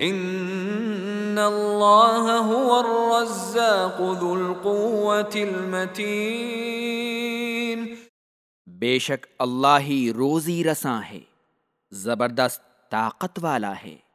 ان اللہ هو الرزاق ذو القوة المتین بے شک اللہ ہی روزی رساں ہے، زبردست طاقت والا ہے۔